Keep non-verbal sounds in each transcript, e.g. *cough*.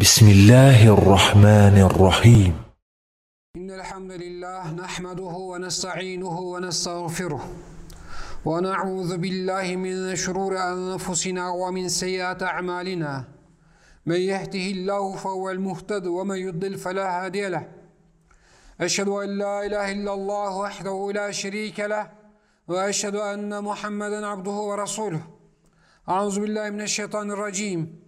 بسم الله الرحمن الرحيم. إن الحمد لله نحمده ونستعينه ونستغفره ونعوذ بالله من شرور أنفسنا ومن سيئات أعمالنا. من يهده الله فهو المهتد ومن يضلل فلا هادي له. أشهد أن لا إله إلا الله وحده لا شريك له وأشهد أن محمدا عبده ورسوله. أعوذ بالله من الشيطان الرجيم.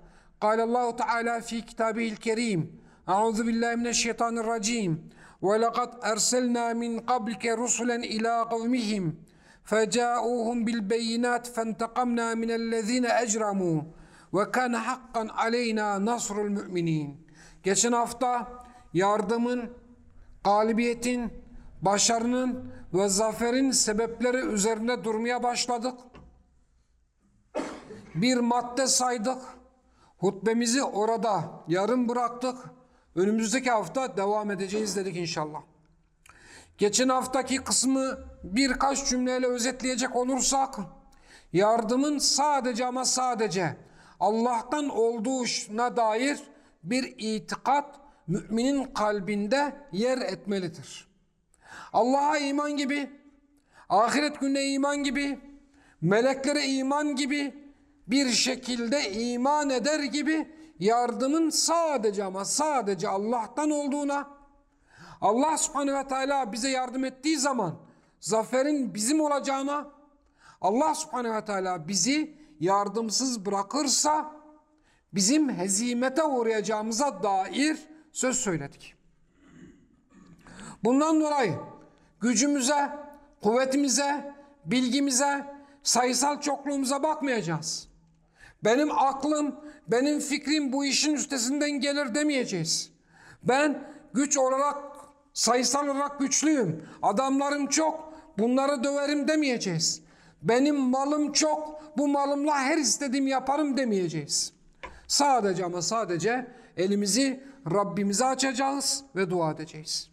قال الله تعالى في كتابه الكريم أعوذ بالله من الشيطان الرجيم ولقد أرسلنا من قبلك رسلا إلى قومهم فجاءوهم بالبينات فانتقمنا من الذين أجرموا وكان حقا علينا نصر المؤمنين Geçen hafta yardımın, galibiyetin, başarının ve zaferin sebepleri üzerinde durmaya başladık. Bir madde saydık. Hutbemizi orada yarım bıraktık. Önümüzdeki hafta devam edeceğiz dedik inşallah. Geçen haftaki kısmı birkaç cümleyle özetleyecek olursak yardımın sadece ama sadece Allah'tan olduğuna dair bir itikat müminin kalbinde yer etmelidir. Allah'a iman gibi, ahiret gününe iman gibi, meleklere iman gibi bir şekilde iman eder gibi yardımın sadece ama sadece Allah'tan olduğuna, Allah subhanehu ve teala bize yardım ettiği zaman zaferin bizim olacağına, Allah subhanehu ve teala bizi yardımsız bırakırsa bizim hezimete uğrayacağımıza dair söz söyledik. Bundan dolayı gücümüze, kuvvetimize, bilgimize, sayısal çokluğumuza bakmayacağız. Benim aklım, benim fikrim bu işin üstesinden gelir demeyeceğiz. Ben güç olarak, sayısal olarak güçlüyüm. Adamlarım çok, bunları döverim demeyeceğiz. Benim malım çok, bu malımla her istediğimi yaparım demeyeceğiz. Sadece ama sadece elimizi Rabbimize açacağız ve dua edeceğiz.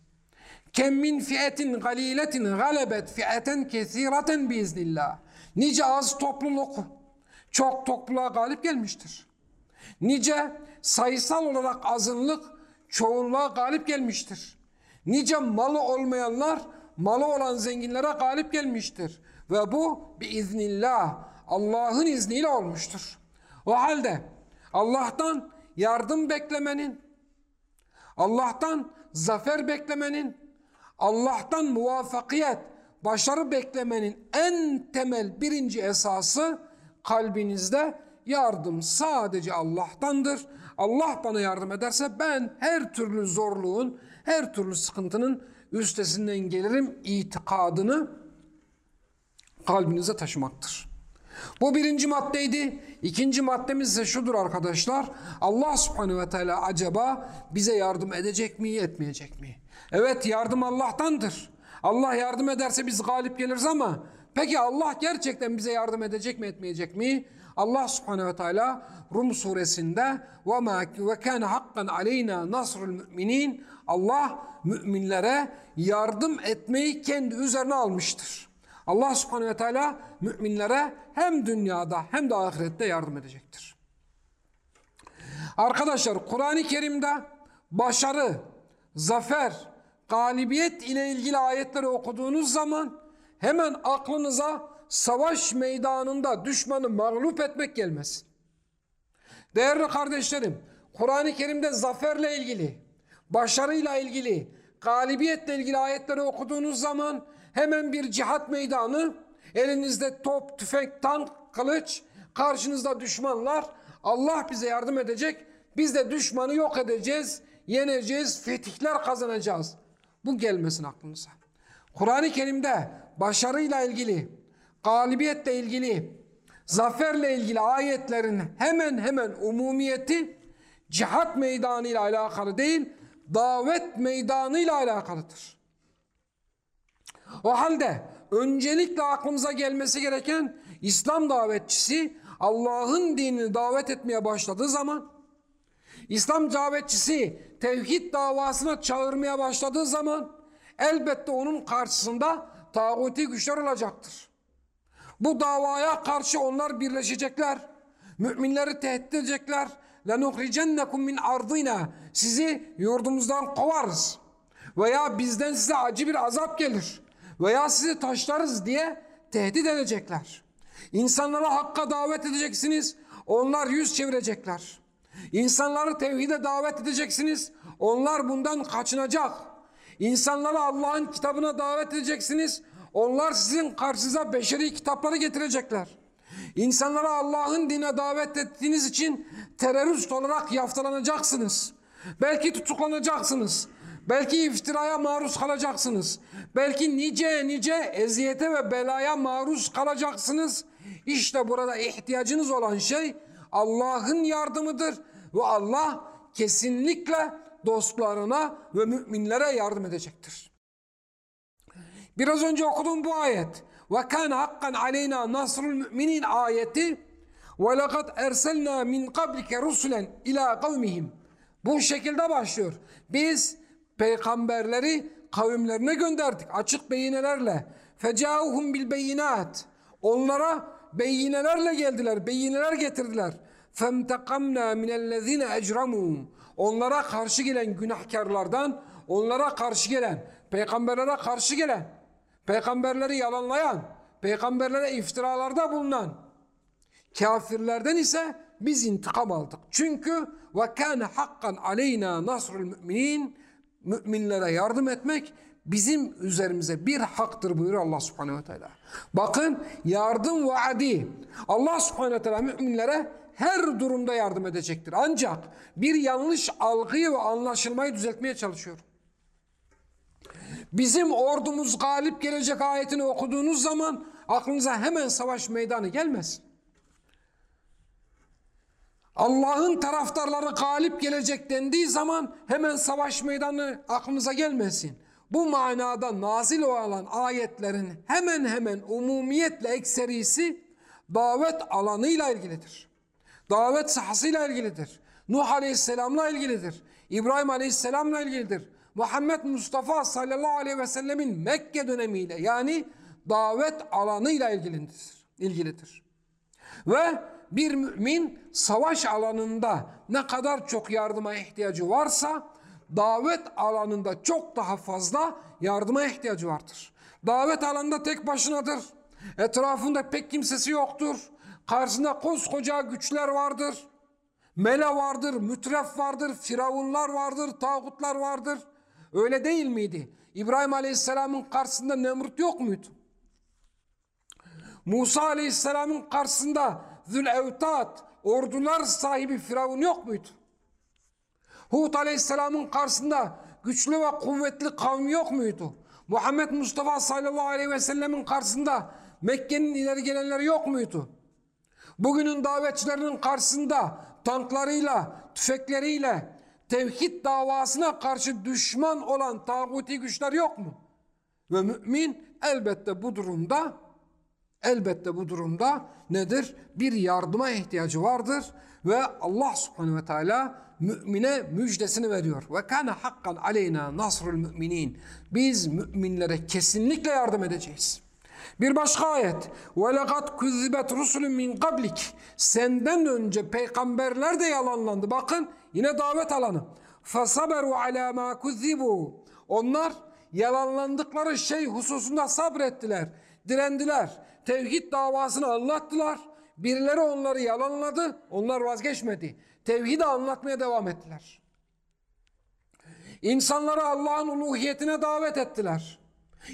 Kem min fiyetin galiletin galebet fiyeten kesireten biiznillah. Nice az topluluk çok topluluğa galip gelmiştir. Nice sayısal olarak azınlık çoğunluğa galip gelmiştir. Nice malı olmayanlar malı olan zenginlere galip gelmiştir. Ve bu biiznillah Allah'ın izniyle olmuştur. O halde Allah'tan yardım beklemenin, Allah'tan zafer beklemenin, Allah'tan muvaffakiyet, başarı beklemenin en temel birinci esası kalbinizde yardım sadece Allah'tandır. Allah bana yardım ederse ben her türlü zorluğun, her türlü sıkıntının üstesinden gelirim itikadını kalbinize taşımaktır. Bu birinci maddeydi. İkinci maddemiz ise şudur arkadaşlar. Allah subhanehu ve teala acaba bize yardım edecek mi, etmeyecek mi? Evet yardım Allah'tandır. Allah yardım ederse biz galip geliriz ama Peki Allah gerçekten bize yardım edecek mi etmeyecek mi? Allah subhanehu ve teala Rum suresinde ve kâne hakkan aleyna nasrul müminin Allah müminlere yardım etmeyi kendi üzerine almıştır. Allah subhanehu ve teala müminlere hem dünyada hem de ahirette yardım edecektir. Arkadaşlar Kur'an-ı Kerim'de başarı, zafer, galibiyet ile ilgili ayetleri okuduğunuz zaman hemen aklınıza savaş meydanında düşmanı mağlup etmek gelmez. Değerli kardeşlerim, Kur'an-ı Kerim'de zaferle ilgili, başarıyla ilgili, galibiyetle ilgili ayetleri okuduğunuz zaman hemen bir cihat meydanı, elinizde top, tüfek, tank, kılıç, karşınızda düşmanlar. Allah bize yardım edecek. Biz de düşmanı yok edeceğiz, yeneceğiz, fetihler kazanacağız. Bu gelmesin aklınıza. Kur'an-ı Kerim'de başarıyla ilgili, galibiyetle ilgili, zaferle ilgili ayetlerin hemen hemen umumiyeti cihat meydanıyla alakalı değil, davet meydanıyla alakalıdır. O halde öncelikle aklımıza gelmesi gereken İslam davetçisi Allah'ın dinini davet etmeye başladığı zaman İslam davetçisi tevhid davasına çağırmaya başladığı zaman elbette onun karşısında tağuti güçler olacaktır. Bu davaya karşı onlar birleşecekler. Müminleri tehdit edecekler. لَنُخْرِجَنَّكُمْ min ardina Sizi yurdumuzdan kovarız. Veya bizden size acı bir azap gelir. Veya sizi taşlarız diye tehdit edecekler. İnsanlara hakka davet edeceksiniz. Onlar yüz çevirecekler. İnsanları tevhide davet edeceksiniz. Onlar bundan kaçınacak. İnsanları Allah'ın kitabına davet edeceksiniz. Onlar sizin karşınıza beşeri kitapları getirecekler. İnsanlara Allah'ın dine davet ettiğiniz için terörist olarak yaftalanacaksınız. Belki tutuklanacaksınız. Belki iftiraya maruz kalacaksınız. Belki nice nice eziyete ve belaya maruz kalacaksınız. İşte burada ihtiyacınız olan şey Allah'ın yardımıdır ve Allah kesinlikle dostlarına ve müminlere yardım edecektir. Biraz önce okuduğum bu ayet ve kana hakkan aleyna nasrul müminin ayeti ve lekad erselna min qablike rusulen ila kavmihim bu şekilde başlıyor. Biz peygamberleri kavimlerine gönderdik açık beyinelerle. Fecauhum bil beyinat. Onlara beyinelerle geldiler, beyineler getirdiler. Femtekamna minellezine ecramu. Onlara karşı gelen günahkarlardan, onlara karşı gelen, peygamberlere karşı gelen, peygamberleri yalanlayan, peygamberlere iftiralarda bulunan kafirlerden ise biz intikam aldık. Çünkü ve kâne hakkan aleyna nasrul müminin müminlere yardım etmek bizim üzerimize bir haktır buyuruyor Allah subhanehu ve teala. Bakın yardım vaadi. Allah subhanehu ve teala müminlere her durumda yardım edecektir. Ancak bir yanlış algıyı ve anlaşılmayı düzeltmeye çalışıyor. Bizim ordumuz galip gelecek ayetini okuduğunuz zaman aklınıza hemen savaş meydanı gelmez. Allah'ın taraftarları galip gelecek dendiği zaman hemen savaş meydanı aklınıza gelmesin. Bu manada nazil olan ayetlerin hemen hemen umumiyetle ekserisi davet alanıyla ilgilidir. Davet sahasıyla ilgilidir. Nuh Aleyhisselam'la ilgilidir. İbrahim Aleyhisselam'la ilgilidir. Muhammed Mustafa sallallahu aleyhi ve sellemin Mekke dönemiyle yani davet alanıyla ilgilidir. ilgilidir. Ve bir mümin savaş alanında ne kadar çok yardıma ihtiyacı varsa davet alanında çok daha fazla yardıma ihtiyacı vardır. Davet alanında tek başınadır. Etrafında pek kimsesi yoktur. Karşısında koskoca güçler vardır. Mele vardır, mütref vardır, firavunlar vardır, tağutlar vardır. Öyle değil miydi? İbrahim Aleyhisselam'ın karşısında Nemrut yok muydu? Musa Aleyhisselam'ın karşısında Zülevtat, ordular sahibi Firavun yok muydu? Hud Aleyhisselam'ın karşısında güçlü ve kuvvetli kavmi yok muydu? Muhammed Mustafa sallallahu aleyhi ve sellemin karşısında Mekke'nin ileri gelenleri yok muydu? Bugünün davetçilerinin karşısında tanklarıyla, tüfekleriyle tevhid davasına karşı düşman olan tağuti güçler yok mu? Ve mümin elbette bu durumda elbette bu durumda nedir? Bir yardıma ihtiyacı vardır ve Allah subhanehu ve teala mümine müjdesini veriyor. Ve kana hakkan aleyna nasrul müminin. Biz müminlere kesinlikle yardım edeceğiz. Bir başka ayet. Lekad kuzzibet rusulun min qablik. Senden önce peygamberler de yalanlandı. Bakın yine davet alanı. Fasaberu ala ma kuzzibu. Onlar yalanlandıkları şey hususunda sabrettiler, direndiler. Tevhid davasını anlattılar. Birileri onları yalanladı, onlar vazgeçmedi. Tevhidi anlatmaya devam ettiler. İnsanları Allah'ın uluhiyetine davet ettiler.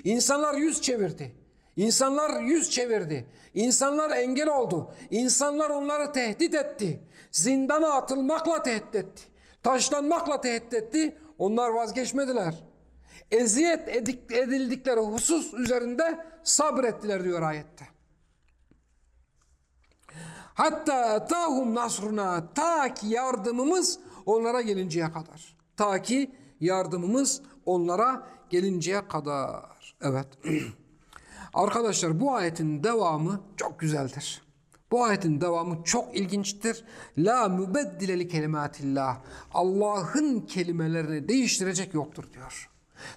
İnsanlar yüz çevirdi. İnsanlar yüz çevirdi. İnsanlar engel oldu. İnsanlar onları tehdit etti. Zindana atılmakla tehdit etti. Taşlanmakla tehdit etti. Onlar vazgeçmediler. Eziyet edildikleri husus üzerinde sabrettiler diyor ayette. Hatta etahum nasruna ta ki yardımımız onlara gelinceye kadar. Ta ki yardımımız onlara gelinceye kadar. Evet. *clears throat* Arkadaşlar bu ayetin devamı çok güzeldir. Bu ayetin devamı çok ilginçtir. La mübeddile li kelimatillah. Allah'ın kelimelerini değiştirecek yoktur diyor.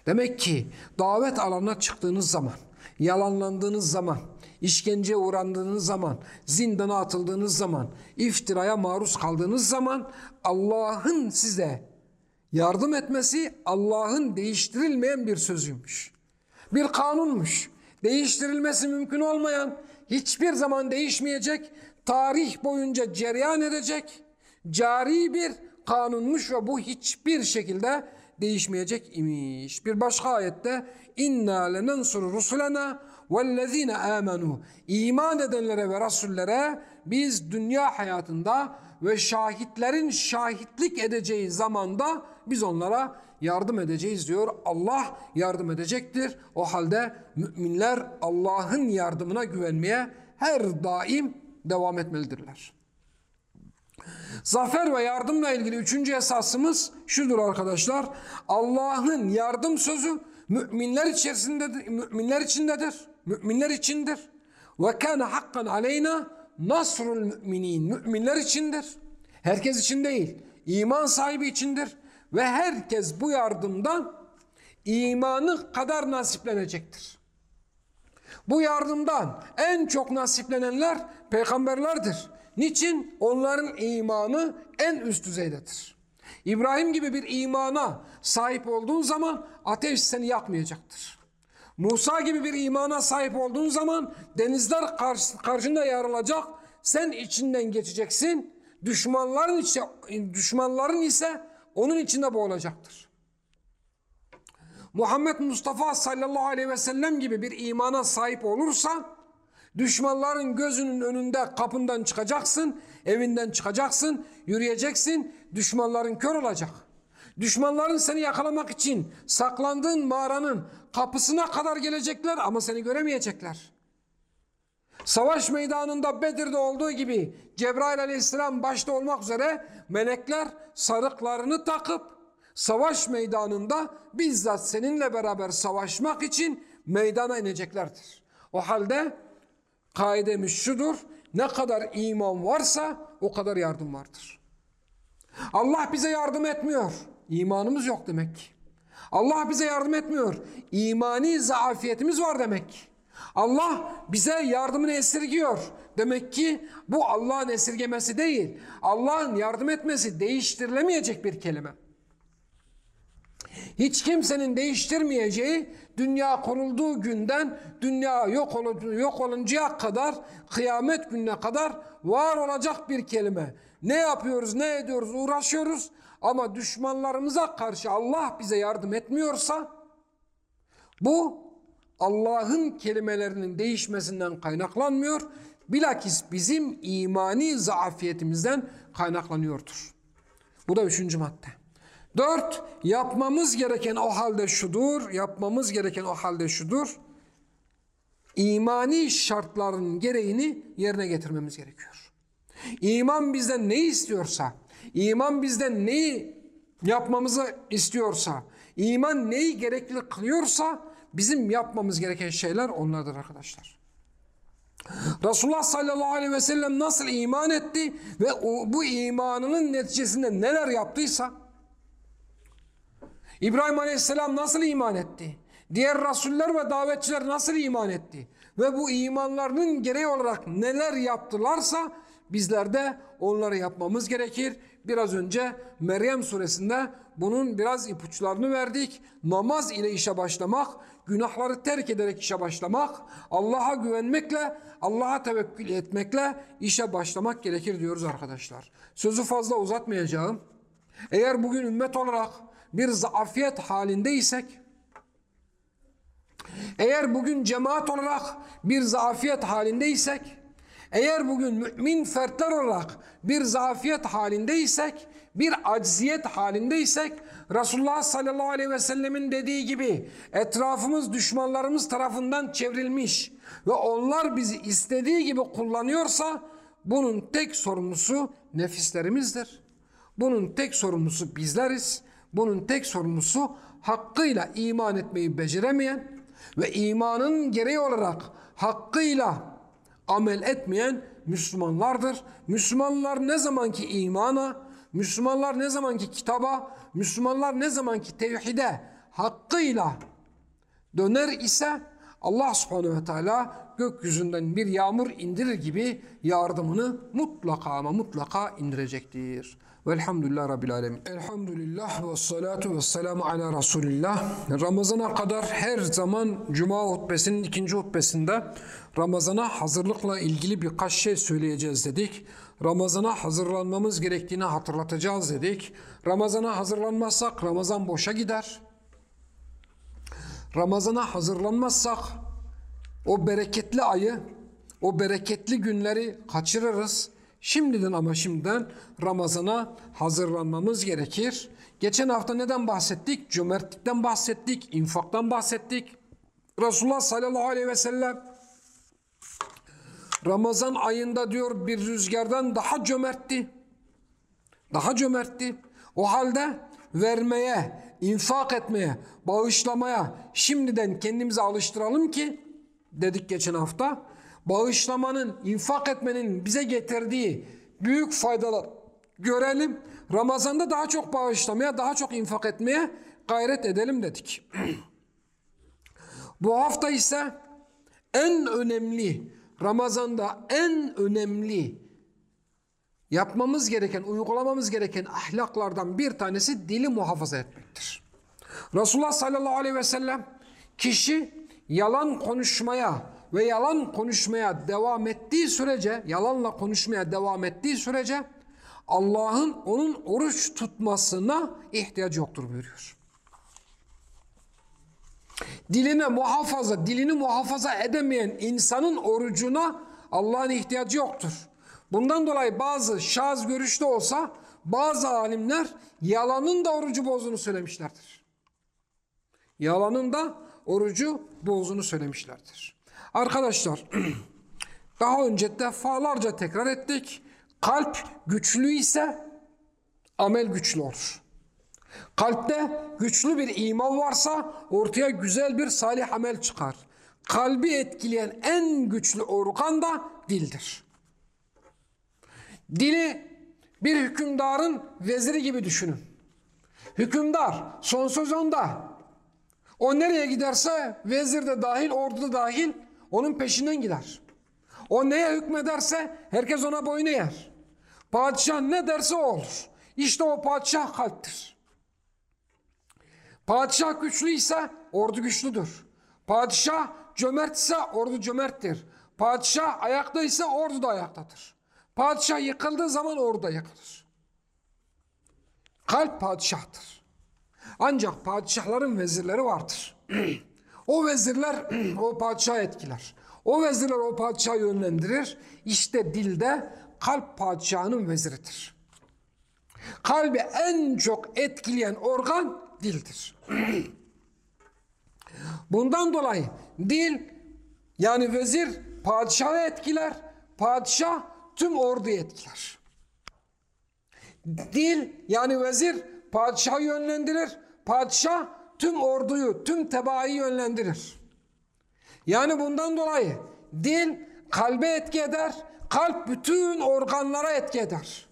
Demek ki davet alanına çıktığınız zaman, yalanlandığınız zaman, işkenceye uğrandığınız zaman, zindana atıldığınız zaman, iftiraya maruz kaldığınız zaman Allah'ın size yardım etmesi Allah'ın değiştirilmeyen bir sözüymüş. Bir kanunmuş. Değiştirilmesi mümkün olmayan, hiçbir zaman değişmeyecek, tarih boyunca cereyan edecek, cari bir kanunmuş ve bu hiçbir şekilde değişmeyecek imiş. Bir başka ayette inna lenansuru rusulena vellezine amenu iman edenlere ve rasullere biz dünya hayatında ve şahitlerin şahitlik edeceği zamanda biz onlara yardım edeceğiz diyor. Allah yardım edecektir. O halde müminler Allah'ın yardımına güvenmeye her daim devam etmelidirler. Zafer ve yardımla ilgili üçüncü esasımız şudur arkadaşlar. Allah'ın yardım sözü müminler içerisindedir, müminler içindedir. Müminler içindir. Ve kana hakkan aleyna nasrul müminin. Müminler içindir. Herkes için değil. İman sahibi içindir. Ve herkes bu yardımdan imanı kadar nasiplenecektir. Bu yardımdan en çok nasiplenenler peygamberlerdir. Niçin? Onların imanı en üst düzeydedir. İbrahim gibi bir imana sahip olduğun zaman ateş seni yakmayacaktır. Musa gibi bir imana sahip olduğun zaman denizler karşı, karşında yarılacak. Sen içinden geçeceksin. Düşmanların ise düşmanların ise onun içinde boğulacaktır. Muhammed Mustafa sallallahu aleyhi ve sellem gibi bir imana sahip olursa düşmanların gözünün önünde kapından çıkacaksın, evinden çıkacaksın, yürüyeceksin, düşmanların kör olacak. Düşmanların seni yakalamak için saklandığın mağaranın kapısına kadar gelecekler ama seni göremeyecekler. Savaş meydanında Bedir'de olduğu gibi Cebrail aleyhisselam başta olmak üzere melekler sarıklarını takıp savaş meydanında bizzat seninle beraber savaşmak için meydana ineceklerdir. O halde kaidemiz şudur. Ne kadar iman varsa o kadar yardım vardır. Allah bize yardım etmiyor. İmanımız yok demek ki. Allah bize yardım etmiyor. İmani zaafiyetimiz var demek. Allah bize yardımını esirgiyor. Demek ki bu Allah'ın esirgemesi değil. Allah'ın yardım etmesi değiştirilemeyecek bir kelime. Hiç kimsenin değiştirmeyeceği dünya kurulduğu günden dünya yok, ol yok oluncaya kadar kıyamet gününe kadar var olacak bir kelime. Ne yapıyoruz, ne ediyoruz, uğraşıyoruz ama düşmanlarımıza karşı Allah bize yardım etmiyorsa bu Allah'ın kelimelerinin değişmesinden kaynaklanmıyor. Bilakis bizim imani zaafiyetimizden kaynaklanıyordur. Bu da üçüncü madde. Dört, yapmamız gereken o halde şudur, yapmamız gereken o halde şudur. İmani şartların gereğini yerine getirmemiz gerekiyor. İman bizden ne istiyorsa, iman bizden neyi yapmamızı istiyorsa, iman neyi gerekli kılıyorsa bizim yapmamız gereken şeyler onlardır arkadaşlar. Resulullah sallallahu aleyhi ve sellem nasıl iman etti ve o, bu imanının neticesinde neler yaptıysa İbrahim aleyhisselam nasıl iman etti? Diğer rasuller ve davetçiler nasıl iman etti? Ve bu imanlarının gereği olarak neler yaptılarsa bizler de onları yapmamız gerekir. Biraz önce Meryem suresinde bunun biraz ipuçlarını verdik. Namaz ile işe başlamak, günahları terk ederek işe başlamak, Allah'a güvenmekle, Allah'a tevekkül etmekle işe başlamak gerekir diyoruz arkadaşlar. Sözü fazla uzatmayacağım. Eğer bugün ümmet olarak bir zafiyet halindeysek, eğer bugün cemaat olarak bir zafiyet halindeysek, eğer bugün mümin fertler olarak bir zafiyet halindeysek, bir acziyet halindeysek, Resulullah sallallahu aleyhi ve sellemin dediği gibi etrafımız düşmanlarımız tarafından çevrilmiş ve onlar bizi istediği gibi kullanıyorsa bunun tek sorumlusu nefislerimizdir. Bunun tek sorumlusu bizleriz. Bunun tek sorumlusu hakkıyla iman etmeyi beceremeyen ve imanın gereği olarak hakkıyla amel etmeyen Müslümanlardır. Müslümanlar ne zamanki imana, Müslümanlar ne zamanki kitaba, Müslümanlar ne zamanki tevhide hakkıyla döner ise Allah subhanehu ve teala gökyüzünden bir yağmur indirir gibi yardımını mutlaka ama mutlaka indirecektir. Velhamdülillah Rabbil Alemin. Elhamdülillah ve salatu ve selamu ala Resulillah. Ramazana kadar her zaman Cuma hutbesinin ikinci hutbesinde Ramazana hazırlıkla ilgili birkaç şey söyleyeceğiz dedik. Ramazana hazırlanmamız gerektiğini hatırlatacağız dedik. Ramazana hazırlanmazsak Ramazan boşa gider. Ramazana hazırlanmazsak o bereketli ayı, o bereketli günleri kaçırırız. Şimdiden ama şimdiden Ramazan'a hazırlanmamız gerekir. Geçen hafta neden bahsettik? Cömertlikten bahsettik, infaktan bahsettik. Resulullah sallallahu aleyhi ve sellem Ramazan ayında diyor bir rüzgardan daha cömertti. Daha cömertti. O halde vermeye, infak etmeye, bağışlamaya şimdiden kendimizi alıştıralım ki dedik geçen hafta bağışlamanın, infak etmenin bize getirdiği büyük faydalar görelim. Ramazan'da daha çok bağışlamaya, daha çok infak etmeye gayret edelim dedik. *clears throat* Bu hafta ise en önemli, Ramazan'da en önemli yapmamız gereken, uygulamamız gereken ahlaklardan bir tanesi dili muhafaza etmektir. Resulullah sallallahu aleyhi ve sellem kişi yalan konuşmaya ve yalan konuşmaya devam ettiği sürece, yalanla konuşmaya devam ettiği sürece Allah'ın onun oruç tutmasına ihtiyacı yoktur buyuruyor. Diline muhafaza, dilini muhafaza edemeyen insanın orucuna Allah'ın ihtiyacı yoktur. Bundan dolayı bazı şaz görüşte olsa bazı alimler yalanın da orucu bozduğunu söylemişlerdir. Yalanın da orucu bozduğunu söylemişlerdir. Arkadaşlar *clears throat* daha önce defalarca tekrar ettik. Kalp güçlü ise amel güçlü olur. Kalpte güçlü bir iman varsa ortaya güzel bir salih amel çıkar. Kalbi etkileyen en güçlü organ da dildir. Dili bir hükümdarın veziri gibi düşünün. Hükümdar son söz onda. O nereye giderse vezir de dahil, ordu da dahil onun peşinden gider. O neye hükmederse herkes ona boyun eğer. Padişah ne derse olur. İşte o padişah kalptir. Padişah güçlüyse ordu güçlüdür. Padişah cömertse ordu cömerttir. Padişah ayaktaysa ordu da ayaktadır. Padişah yıkıldığı zaman ordu da yıkılır. Kalp padişahtır. Ancak padişahların vezirleri vardır. *clears throat* o vezirler *clears throat* o padişahı etkiler. O vezirler o padişahı yönlendirir. İşte dilde kalp padişahının veziridir. Kalbi en çok etkileyen organ dildir. *clears throat* Bundan dolayı dil yani vezir padişahı etkiler, padişah tüm orduyu etkiler. Dil yani vezir padişahı yönlendirir, padişah tüm orduyu, tüm tebaayı yönlendirir. Yani bundan dolayı dil kalbe etki eder, kalp bütün organlara etki eder.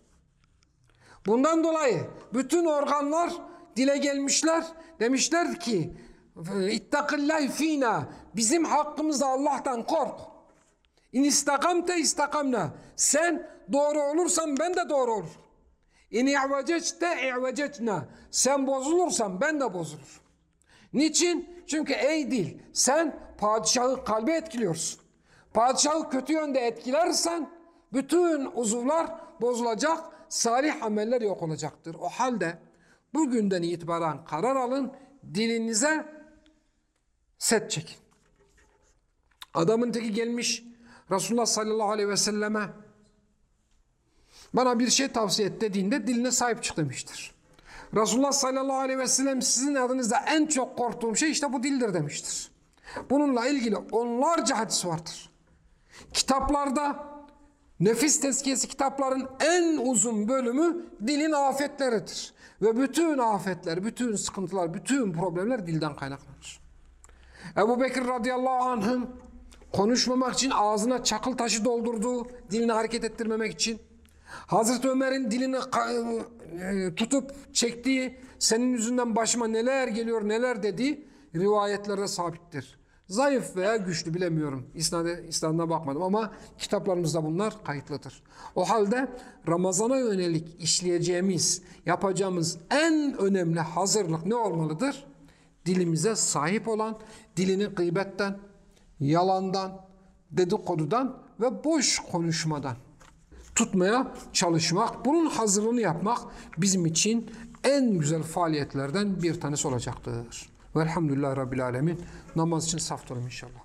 Bundan dolayı bütün organlar dile gelmişler. Demişler ki İttakillahi fina bizim hakkımızda Allah'tan kork. İn istakamte istakamna. Sen doğru olursan ben de doğru olurum. İn i'vececte i'vecetna. Sen bozulursan ben de bozulur. Niçin? Çünkü ey dil sen padişahı kalbe etkiliyorsun. Padişahı kötü yönde etkilersen bütün uzuvlar bozulacak, salih ameller yok olacaktır. O halde Bugünden itibaren karar alın. Dilinize set çekin. Adamın teki gelmiş Resulullah sallallahu aleyhi ve selleme bana bir şey tavsiye et dediğinde diline sahip çık demiştir. Resulullah sallallahu aleyhi ve sellem sizin adınızda en çok korktuğum şey işte bu dildir demiştir. Bununla ilgili onlarca hadis vardır. Kitaplarda nefis tezkiyesi kitapların en uzun bölümü dilin afetleridir. Ve bütün afetler, bütün sıkıntılar, bütün problemler dilden kaynaklanır. Ebu Bekir radıyallahu anh'ın konuşmamak için ağzına çakıl taşı doldurduğu, dilini hareket ettirmemek için. Hazreti Ömer'in dilini e, tutup çektiği, senin yüzünden başıma neler geliyor neler dediği rivayetlerde sabittir. Zayıf veya güçlü bilemiyorum. İsnad'a, İsnad'ına bakmadım ama kitaplarımızda bunlar kayıtlıdır. O halde Ramazan'a yönelik işleyeceğimiz, yapacağımız en önemli hazırlık ne olmalıdır? dilimize sahip olan, dilini gıybetten, yalandan, dedikodudan ve boş konuşmadan tutmaya çalışmak, bunun hazırlığını yapmak bizim için en güzel faaliyetlerden bir tanesi olacaktır. Velhamdülillah Rabbil Alemin. Namaz için saf durun inşallah.